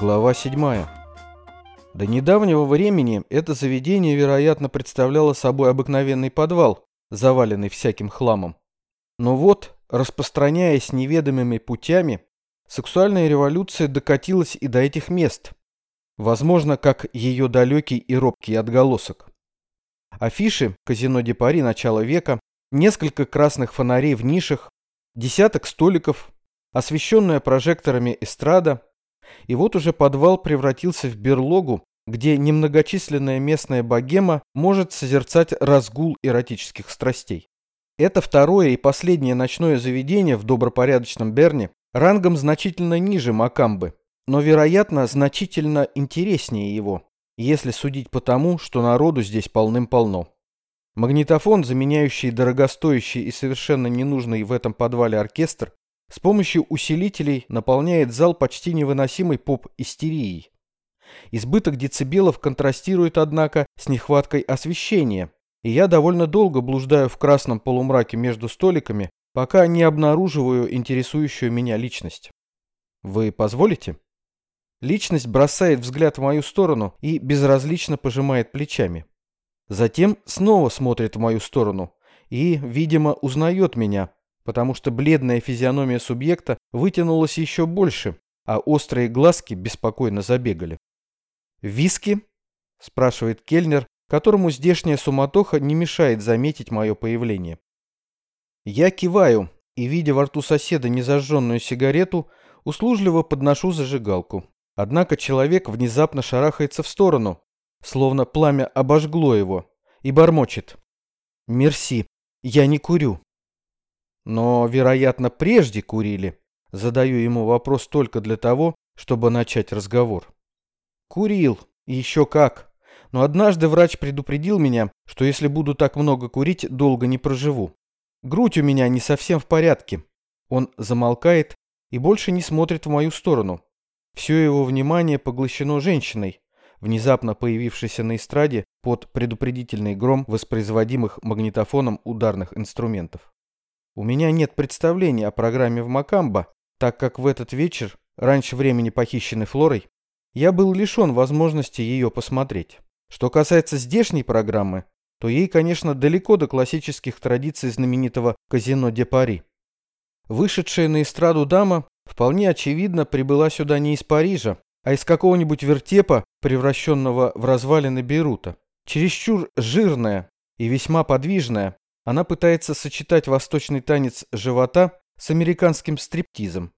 Глава 7. До недавнего времени это заведение, вероятно, представляло собой обыкновенный подвал, заваленный всяким хламом. Но вот, распространяясь неведомыми путями, сексуальная революция докатилась и до этих мест. Возможно, как ее далекий и робкий отголосок. Афиши «Казино де Пари. Начало века», несколько красных фонарей в нишах, десяток столиков, освещенная прожекторами эстрада – и вот уже подвал превратился в берлогу, где немногочисленная местная богема может созерцать разгул эротических страстей. Это второе и последнее ночное заведение в добропорядочном Берне рангом значительно ниже Макамбы, но, вероятно, значительно интереснее его, если судить по тому, что народу здесь полным-полно. Магнитофон, заменяющий дорогостоящий и совершенно ненужный в этом подвале оркестр, с помощью усилителей наполняет зал почти невыносимой поп-истерией. Избыток децибелов контрастирует, однако, с нехваткой освещения, и я довольно долго блуждаю в красном полумраке между столиками, пока не обнаруживаю интересующую меня личность. Вы позволите? Личность бросает взгляд в мою сторону и безразлично пожимает плечами. Затем снова смотрит в мою сторону и, видимо, узнает меня, потому что бледная физиономия субъекта вытянулась еще больше, а острые глазки беспокойно забегали. «Виски?» – спрашивает кельнер, которому здешняя суматоха не мешает заметить мое появление. Я киваю и, видя во рту соседа незажженную сигарету, услужливо подношу зажигалку. Однако человек внезапно шарахается в сторону, словно пламя обожгло его, и бормочет. «Мерси, я не курю». Но, вероятно, прежде курили. Задаю ему вопрос только для того, чтобы начать разговор. Курил. И еще как. Но однажды врач предупредил меня, что если буду так много курить, долго не проживу. Грудь у меня не совсем в порядке. Он замолкает и больше не смотрит в мою сторону. Все его внимание поглощено женщиной, внезапно появившейся на эстраде под предупредительный гром воспроизводимых магнитофоном ударных инструментов. У меня нет представления о программе в Макамбо, так как в этот вечер, раньше времени похищенной Флорой, я был лишен возможности ее посмотреть. Что касается здешней программы, то ей, конечно, далеко до классических традиций знаменитого казино де Пари. Вышедшая на эстраду дама вполне очевидно прибыла сюда не из Парижа, а из какого-нибудь вертепа, превращенного в развалины Бейрута. Чересчур жирная и весьма подвижная, она пытается сочетать восточный танец живота с американским стриптизом.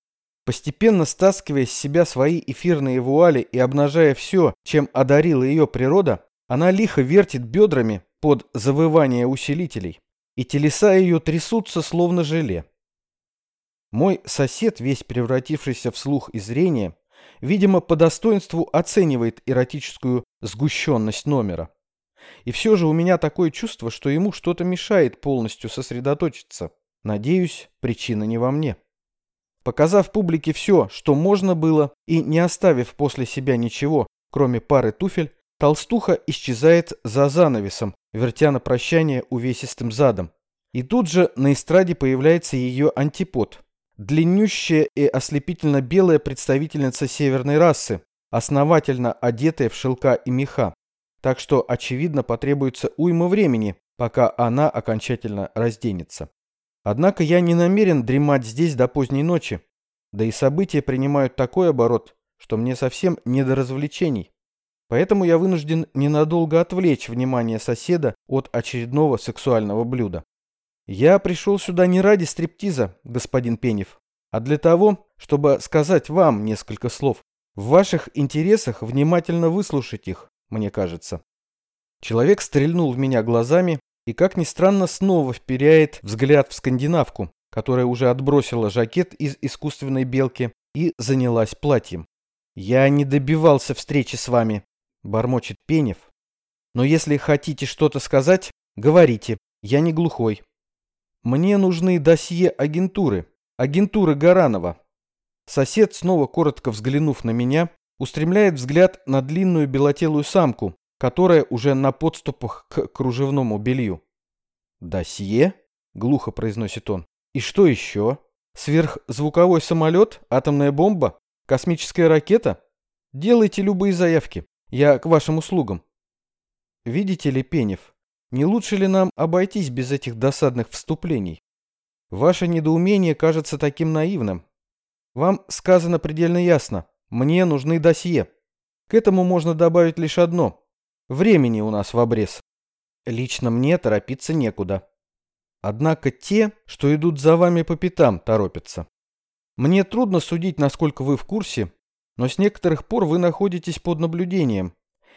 Постепенно стаскивая с себя свои эфирные вуали и обнажая все, чем одарила ее природа, она лихо вертит бедрами под завывание усилителей, и телеса ее трясутся словно желе. Мой сосед, весь превратившийся в слух и зрение, видимо, по достоинству оценивает эротическую сгущенность номера. И все же у меня такое чувство, что ему что-то мешает полностью сосредоточиться. Надеюсь, причина не во мне. Показав публике все, что можно было, и не оставив после себя ничего, кроме пары туфель, толстуха исчезает за занавесом, вертя на прощание увесистым задом. И тут же на эстраде появляется ее антипод. Длиннющая и ослепительно белая представительница северной расы, основательно одетая в шелка и меха так что, очевидно, потребуется уйма времени, пока она окончательно разденется. Однако я не намерен дремать здесь до поздней ночи, да и события принимают такой оборот, что мне совсем не до развлечений. Поэтому я вынужден ненадолго отвлечь внимание соседа от очередного сексуального блюда. Я пришел сюда не ради стриптиза, господин Пенев, а для того, чтобы сказать вам несколько слов. В ваших интересах внимательно выслушать их, мне кажется. Человек стрельнул в меня глазами и, как ни странно, снова вперяет взгляд в скандинавку, которая уже отбросила жакет из искусственной белки и занялась платьем. «Я не добивался встречи с вами», — бормочет Пенев. «Но если хотите что-то сказать, говорите, я не глухой. Мне нужны досье агентуры, агентуры Гаранова». Сосед, снова коротко взглянув на меня, устремляет взгляд на длинную белотелую самку, которая уже на подступах к кружевному белью. «Досье?» — глухо произносит он. «И что еще? Сверхзвуковой самолет? Атомная бомба? Космическая ракета?» Делайте любые заявки. Я к вашим услугам. Видите ли, Пенев, не лучше ли нам обойтись без этих досадных вступлений? Ваше недоумение кажется таким наивным. Вам сказано предельно ясно. Мне нужны досье. К этому можно добавить лишь одно. Времени у нас в обрез. Лично мне торопиться некуда. Однако те, что идут за вами по пятам, торопятся. Мне трудно судить, насколько вы в курсе, но с некоторых пор вы находитесь под наблюдением,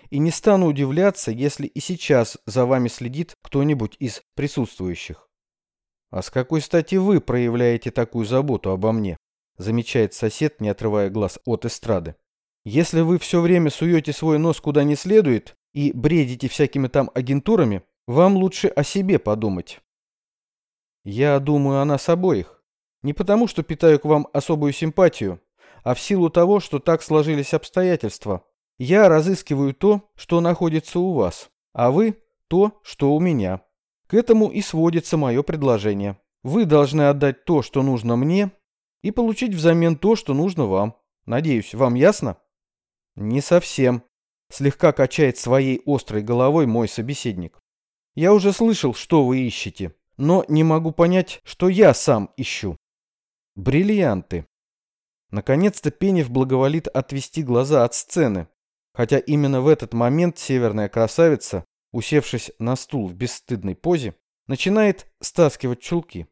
и не стану удивляться, если и сейчас за вами следит кто-нибудь из присутствующих. А с какой стати вы проявляете такую заботу обо мне? Замечает сосед, не отрывая глаз от эстрады. Если вы все время суете свой нос куда не следует и бредите всякими там агентурами, вам лучше о себе подумать. Я думаю о нас обоих. Не потому, что питаю к вам особую симпатию, а в силу того, что так сложились обстоятельства. Я разыскиваю то, что находится у вас, а вы – то, что у меня. К этому и сводится мое предложение. Вы должны отдать то, что нужно мне, и получить взамен то, что нужно вам. Надеюсь, вам ясно? Не совсем. Слегка качает своей острой головой мой собеседник. Я уже слышал, что вы ищете но не могу понять, что я сам ищу. Бриллианты. Наконец-то Пенев благоволит отвести глаза от сцены, хотя именно в этот момент северная красавица, усевшись на стул в бесстыдной позе, начинает стаскивать чулки.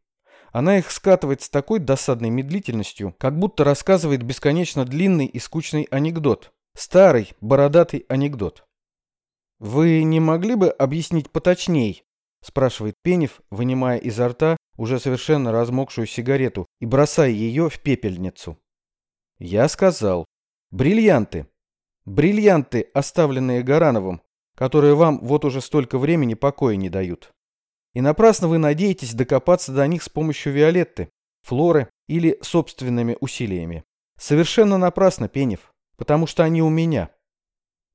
Она их скатывает с такой досадной медлительностью, как будто рассказывает бесконечно длинный и скучный анекдот. Старый, бородатый анекдот. Вы не могли бы объяснить поточней, спрашивает Пенев, вынимая изо рта уже совершенно размокшую сигарету и бросая ее в пепельницу. Я сказал. Бриллианты. Бриллианты, оставленные Гарановым, которые вам вот уже столько времени покоя не дают. И напрасно вы надеетесь докопаться до них с помощью Виолетты, Флоры или собственными усилиями. Совершенно напрасно, Пенев, потому что они у меня.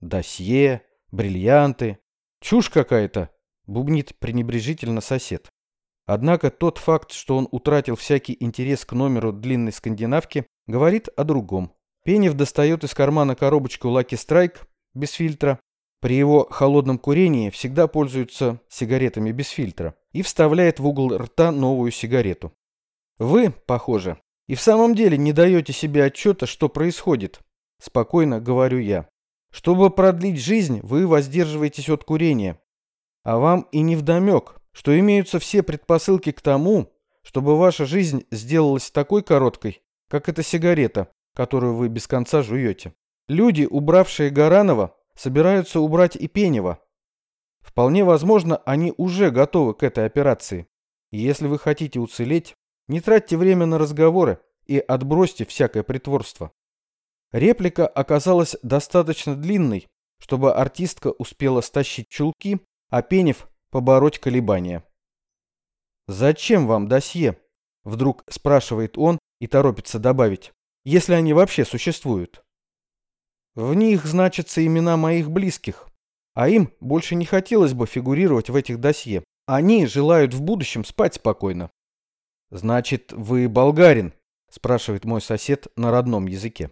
Досье, бриллианты. Чушь какая-то, бубнит пренебрежительно сосед. Однако тот факт, что он утратил всякий интерес к номеру длинной скандинавки, говорит о другом. Пенев достает из кармана коробочку Lucky Strike без фильтра. При его холодном курении всегда пользуются сигаретами без фильтра. И вставляет в угол рта новую сигарету. Вы, похоже, и в самом деле не даете себе отчета, что происходит. Спокойно говорю я. Чтобы продлить жизнь, вы воздерживаетесь от курения, а вам и не вдомек, что имеются все предпосылки к тому, чтобы ваша жизнь сделалась такой короткой, как эта сигарета, которую вы без конца жуете. Люди, убравшие Гаранова, собираются убрать и Пенева. Вполне возможно, они уже готовы к этой операции. Если вы хотите уцелеть, не тратьте время на разговоры и отбросьте всякое притворство. Реплика оказалась достаточно длинной, чтобы артистка успела стащить чулки а Пенев побороть колебания. «Зачем вам досье?» – вдруг спрашивает он и торопится добавить, если они вообще существуют. В них значатся имена моих близких, а им больше не хотелось бы фигурировать в этих досье. Они желают в будущем спать спокойно. «Значит, вы болгарин?» – спрашивает мой сосед на родном языке.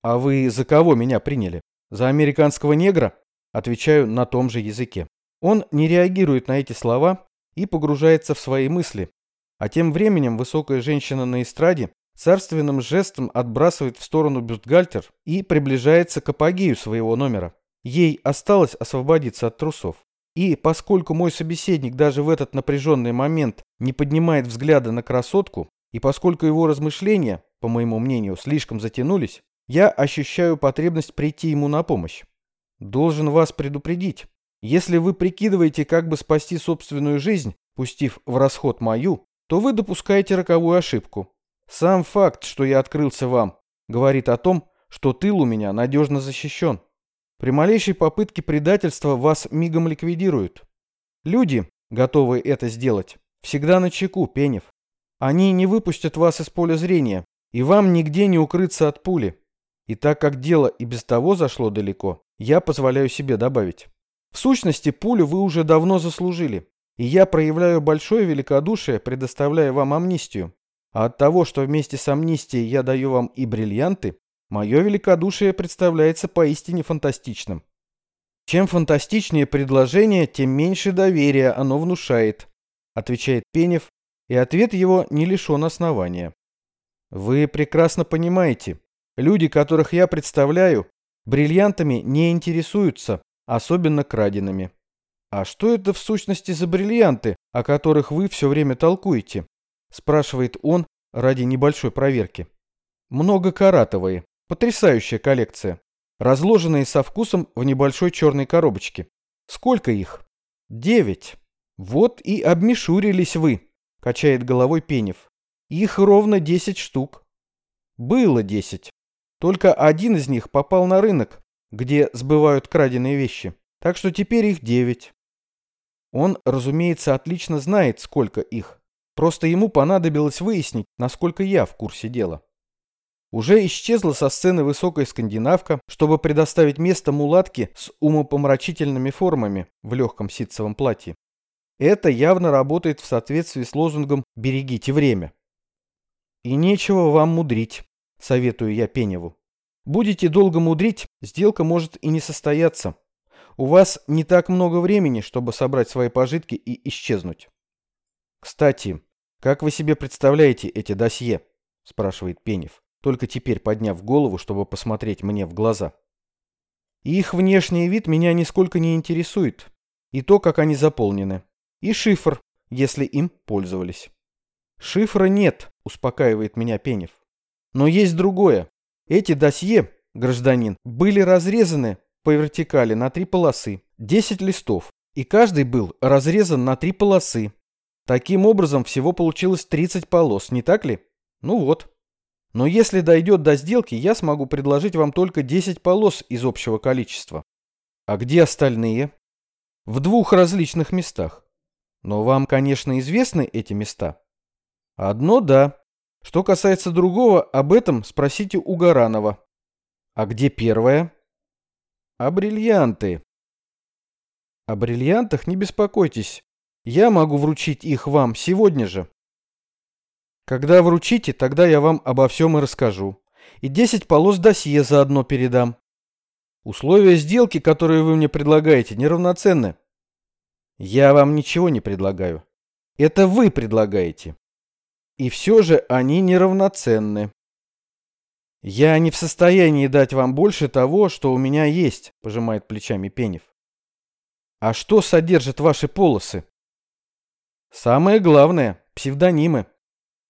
«А вы за кого меня приняли? За американского негра?» Отвечаю на том же языке. Он не реагирует на эти слова и погружается в свои мысли. А тем временем высокая женщина на эстраде царственным жестом отбрасывает в сторону бюстгальтер и приближается к апогею своего номера. Ей осталось освободиться от трусов. И поскольку мой собеседник даже в этот напряженный момент не поднимает взгляда на красотку, и поскольку его размышления, по моему мнению, слишком затянулись, я ощущаю потребность прийти ему на помощь. Должен вас предупредить, если вы прикидываете, как бы спасти собственную жизнь, пустив в расход мою, то вы допускаете роковую ошибку. Сам факт, что я открылся вам, говорит о том, что тыл у меня надежно защищен. При малейшей попытке предательства вас мигом ликвидируют. Люди, готовые это сделать, всегда на чеку, Пенев. Они не выпустят вас из поля зрения, и вам нигде не укрыться от пули. И так как дело и без того зашло далеко, я позволяю себе добавить. В сущности, пулю вы уже давно заслужили, и я проявляю большое великодушие, предоставляя вам амнистию. А от того, что вместе с амнистией я даю вам и бриллианты, Мое великодушие представляется поистине фантастичным. Чем фантастичнее предложение, тем меньше доверия оно внушает, отвечает Пенев, и ответ его не лишен основания. Вы прекрасно понимаете, люди, которых я представляю, бриллиантами не интересуются, особенно краденными. А что это в сущности за бриллианты, о которых вы все время толкуете? Спрашивает он ради небольшой проверки. Многокаратовые, потрясающая коллекция разложенные со вкусом в небольшой черной коробочке. Сколько их? Девять. Вот и обмешурились вы, качает головой Пенев. Их ровно десять штук. Было десять. Только один из них попал на рынок, где сбывают краденые вещи. Так что теперь их девять. Он, разумеется, отлично знает, сколько их. Просто ему понадобилось выяснить, насколько я в курсе дела. Уже исчезла со сцены высокая скандинавка, чтобы предоставить место мулатке с умопомрачительными формами в легком ситцевом платье. Это явно работает в соответствии с лозунгом «берегите время». И нечего вам мудрить, советую я Пеневу. Будете долго мудрить, сделка может и не состояться. У вас не так много времени, чтобы собрать свои пожитки и исчезнуть. Кстати, как вы себе представляете эти досье? спрашивает Пенев только теперь подняв голову, чтобы посмотреть мне в глаза. их внешний вид меня нисколько не интересует, и то, как они заполнены, и шифр, если им пользовались. Шифра нет, успокаивает меня Пенев. Но есть другое. Эти досье, гражданин, были разрезаны по вертикали на три полосы, 10 листов, и каждый был разрезан на три полосы. Таким образом, всего получилось 30 полос, не так ли? Ну вот. Но если дойдет до сделки, я смогу предложить вам только 10 полос из общего количества. А где остальные? В двух различных местах. Но вам, конечно, известны эти места? Одно – да. Что касается другого, об этом спросите у Гаранова. А где первое? А бриллианты. О бриллиантах не беспокойтесь. Я могу вручить их вам сегодня же. Когда вручите, тогда я вам обо всем и расскажу. И 10 полос досье заодно передам. Условия сделки, которые вы мне предлагаете, неравноценны. Я вам ничего не предлагаю. Это вы предлагаете. И все же они неравноценны. Я не в состоянии дать вам больше того, что у меня есть, пожимает плечами Пенев. А что содержат ваши полосы? Самое главное – псевдонимы.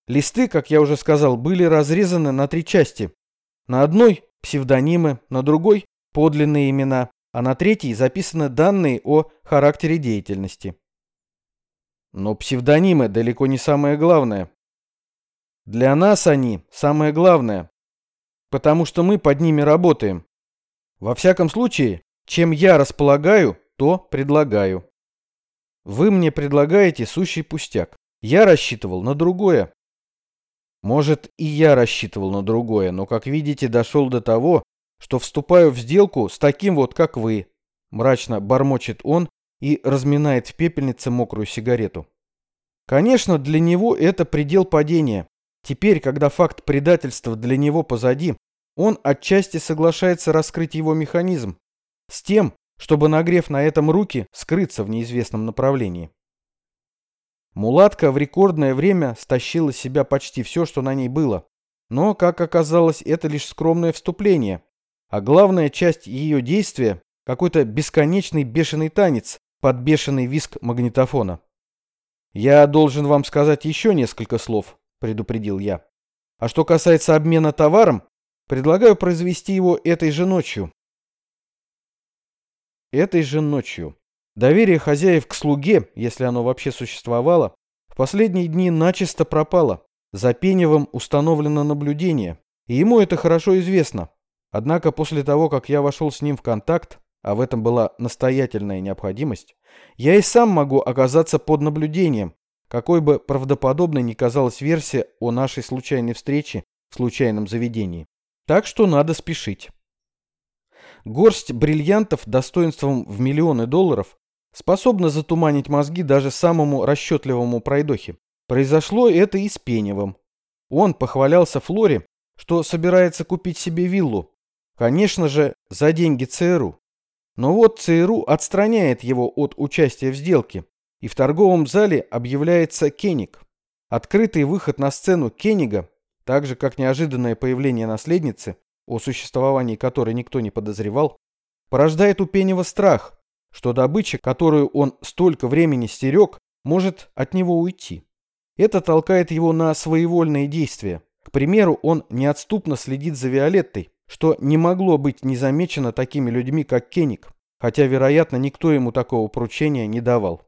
Листы, как я уже сказал, были разрезаны на три части. На одной – псевдонимы, на другой – подлинные имена, а на третьей записаны данные о характере деятельности. Но псевдонимы далеко не самое главное. Для нас они самое главное, потому что мы под ними работаем. Во всяком случае, чем я располагаю, то предлагаю. Вы мне предлагаете сущий пустяк. Я рассчитывал на другое. Может, и я рассчитывал на другое, но, как видите, дошел до того, что вступаю в сделку с таким вот, как вы. Мрачно бормочет он и разминает в пепельнице мокрую сигарету. Конечно, для него это предел падения. Теперь, когда факт предательства для него позади, он отчасти соглашается раскрыть его механизм. С тем, чтобы, нагрев на этом руки, скрыться в неизвестном направлении. Мулатка в рекордное время стащила с себя почти все, что на ней было. Но, как оказалось, это лишь скромное вступление. А главная часть ее действия – какой-то бесконечный бешеный танец под бешеный виск магнитофона. «Я должен вам сказать еще несколько слов», – предупредил я. «А что касается обмена товаром, предлагаю произвести его этой же ночью». Этой же ночью. Доверие хозяев к слуге, если оно вообще существовало, в последние дни начисто пропало. За Пеневым установлено наблюдение, и ему это хорошо известно. Однако после того, как я вошел с ним в контакт, а в этом была настоятельная необходимость, я и сам могу оказаться под наблюдением, какой бы правдоподобной ни казалась версия о нашей случайной встрече в случайном заведении. Так что надо спешить. Горсть бриллиантов достоинством в миллионы долларов способна затуманить мозги даже самому расчетливому пройдохе. Произошло это и с Пеневым. Он похвалялся Флоре, что собирается купить себе виллу. Конечно же, за деньги ЦРУ. Но вот ЦРУ отстраняет его от участия в сделке, и в торговом зале объявляется Кеник. Открытый выход на сцену Кенига, так же как неожиданное появление наследницы, о существовании которой никто не подозревал, порождает у Пенева страх, что добыча, которую он столько времени стерег, может от него уйти. Это толкает его на своевольные действия. К примеру, он неотступно следит за Виолеттой, что не могло быть незамечено такими людьми, как Кеник, хотя, вероятно, никто ему такого поручения не давал.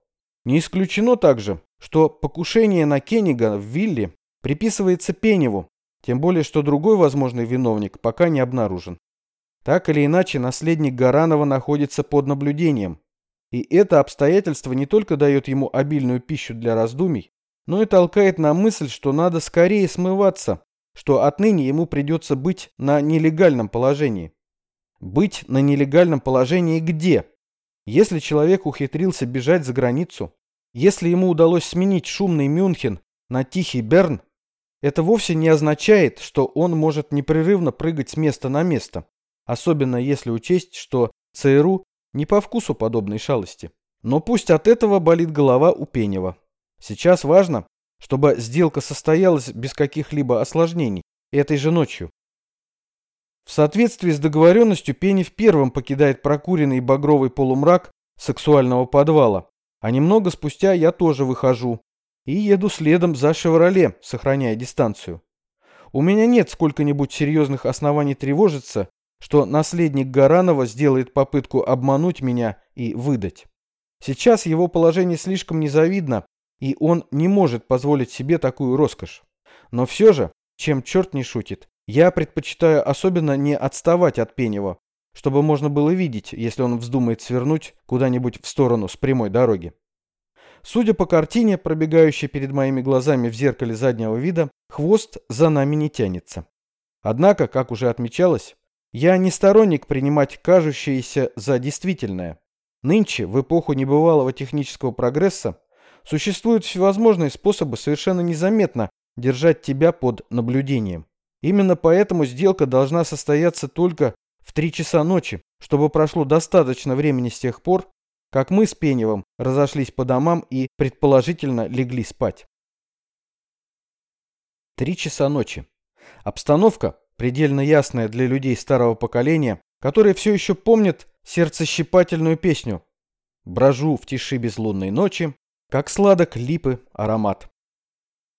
Не исключено также, что покушение на Кенига в вилле приписывается Пеневу, тем более, что другой возможный виновник пока не обнаружен. Так или иначе, наследник Гаранова находится под наблюдением. И это обстоятельство не только дает ему обильную пищу для раздумий, но и толкает на мысль, что надо скорее смываться, что отныне ему придется быть на нелегальном положении. Быть на нелегальном положении где? Если человек ухитрился бежать за границу, если ему удалось сменить шумный Мюнхен на тихий Берн, это вовсе не означает, что он может непрерывно прыгать с места на место, особенно если учесть, что ЦРУ не по вкусу подобной шалости. Но пусть от этого болит голова у Пенева. Сейчас важно, чтобы сделка состоялась без каких-либо осложнений этой же ночью. В соответствии с договоренностью Пенев первым покидает прокуренный багровый полумрак сексуального подвала, а немного спустя я тоже выхожу, и еду следом за «Шевроле», сохраняя дистанцию. У меня нет сколько-нибудь серьезных оснований тревожиться, что наследник Гаранова сделает попытку обмануть меня и выдать. Сейчас его положение слишком незавидно, и он не может позволить себе такую роскошь. Но все же, чем черт не шутит, я предпочитаю особенно не отставать от Пенева, чтобы можно было видеть, если он вздумает свернуть куда-нибудь в сторону с прямой дороги. Судя по картине, пробегающей перед моими глазами в зеркале заднего вида, хвост за нами не тянется. Однако, как уже отмечалось, я не сторонник принимать кажущееся за действительное. Нынче, в эпоху небывалого технического прогресса, существуют всевозможные способы совершенно незаметно держать тебя под наблюдением. Именно поэтому сделка должна состояться только в 3 часа ночи, чтобы прошло достаточно времени с тех пор, как мы с Пеневым разошлись по домам и, предположительно, легли спать. Три часа ночи. Обстановка, предельно ясная для людей старого поколения, которые все еще помнят сердцещипательную песню «Брожу в тиши безлунной ночи, как сладок липы аромат».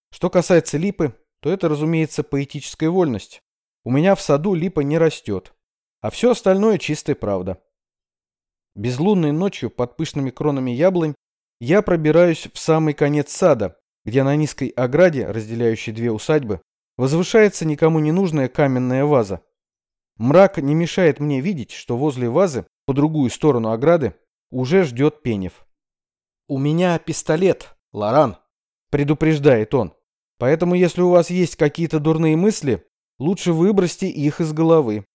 Что касается липы, то это, разумеется, поэтическая вольность. У меня в саду липа не растет, а все остальное чистая правда. Безлунной ночью под пышными кронами яблонь я пробираюсь в самый конец сада, где на низкой ограде, разделяющей две усадьбы, возвышается никому не нужная каменная ваза. Мрак не мешает мне видеть, что возле вазы, по другую сторону ограды, уже ждет Пенев. «У меня пистолет, Лоран», — предупреждает он. «Поэтому если у вас есть какие-то дурные мысли, лучше выбросьте их из головы.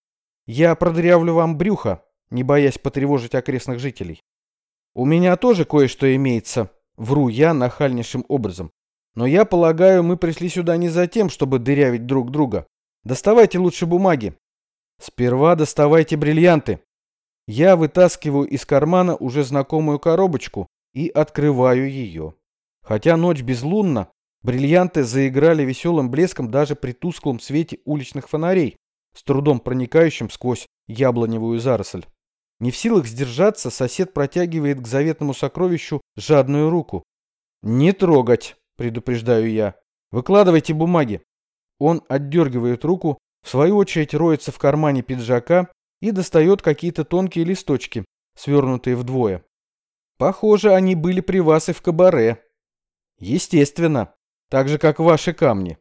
Я продырявлю вам брюхо, не боясь потревожить окрестных жителей. У меня тоже кое-что имеется, вру я нахальнейшим образом. Но я полагаю, мы пришли сюда не за тем, чтобы дырявить друг друга. Доставайте лучше бумаги. Сперва доставайте бриллианты. Я вытаскиваю из кармана уже знакомую коробочку и открываю ее. Хотя ночь безлунна, бриллианты заиграли веселым блеском даже при тусклом свете уличных фонарей, с трудом проникающим сквозь яблоневую заросль. Не в силах сдержаться, сосед протягивает к заветному сокровищу жадную руку. «Не трогать!» – предупреждаю я. «Выкладывайте бумаги!» Он отдергивает руку, в свою очередь роется в кармане пиджака и достает какие-то тонкие листочки, свернутые вдвое. Похоже, они были при вас и в кабаре. Естественно, так же, как ваши камни.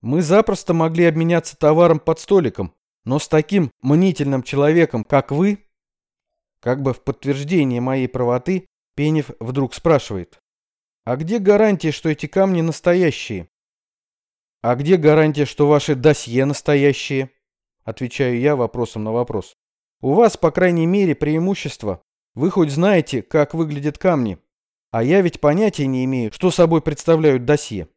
Мы запросто могли обменяться товаром под столиком, но с таким мнительным человеком, как вы, как бы в подтверждение моей правоты, Пенев вдруг спрашивает. А где гарантия, что эти камни настоящие? А где гарантия, что ваши досье настоящие? Отвечаю я вопросом на вопрос. У вас, по крайней мере, преимущество. Вы хоть знаете, как выглядят камни. А я ведь понятия не имею, что собой представляют досье.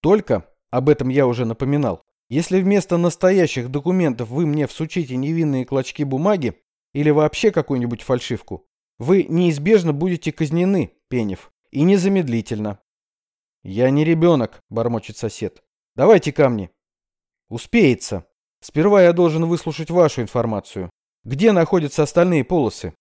Только, об этом я уже напоминал, Если вместо настоящих документов вы мне всучите невинные клочки бумаги или вообще какую-нибудь фальшивку, вы неизбежно будете казнены, Пенев, и незамедлительно. Я не ребенок, бормочет сосед. Давайте камни. Успеется. Сперва я должен выслушать вашу информацию. Где находятся остальные полосы?